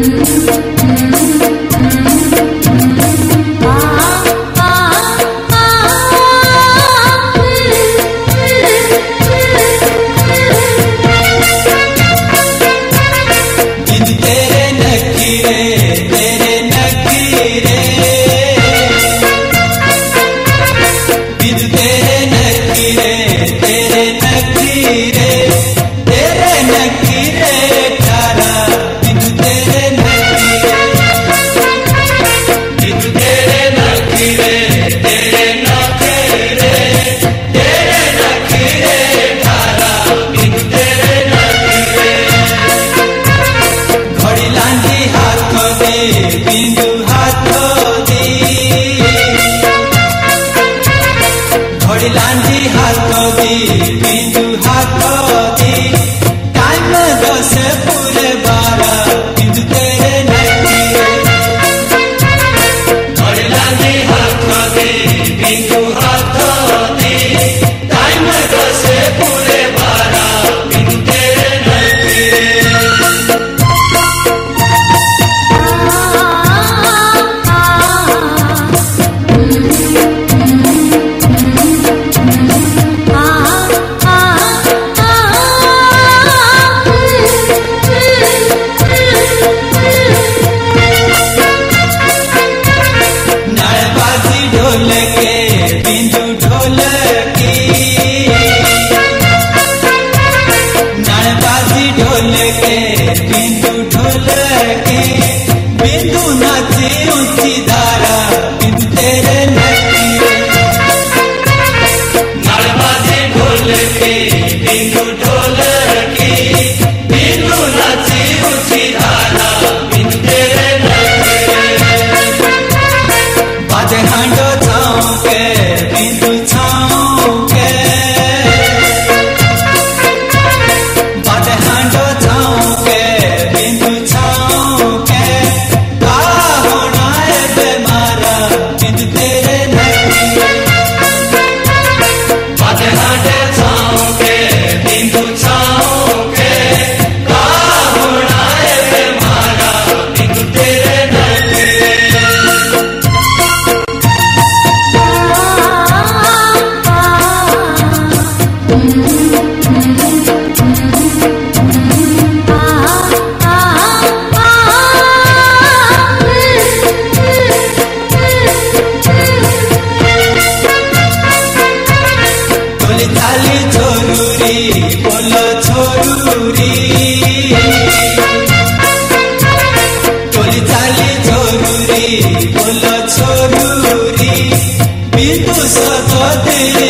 Thank you. baby, good. थाली छोरुरी बोल छोरुरी। टोली थाली बोल छोरुरी। बिन्दु सतोरी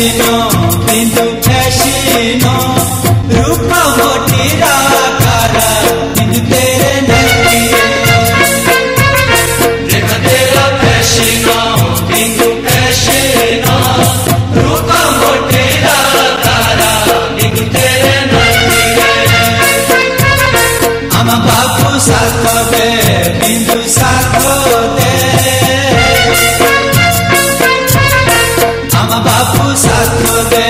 no on. मा बाप सा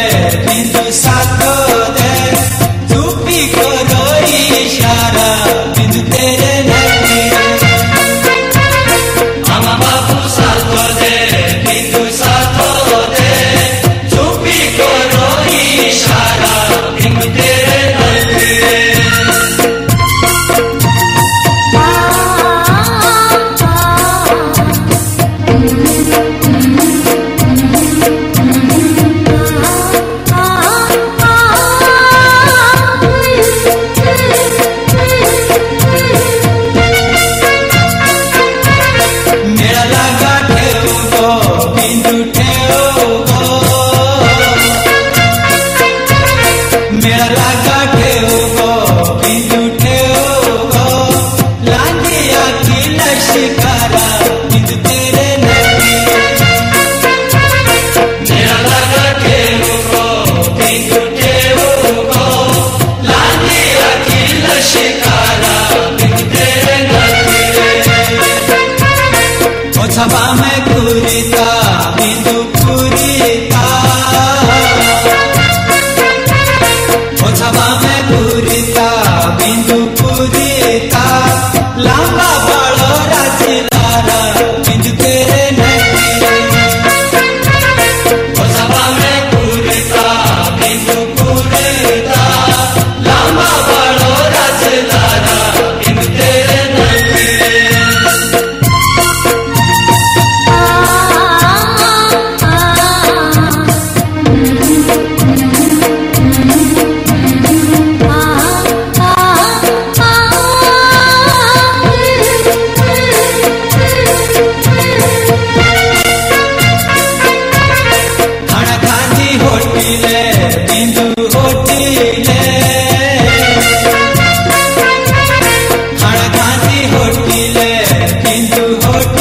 ओछबा में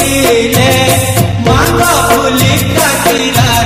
जी मांगा फूल का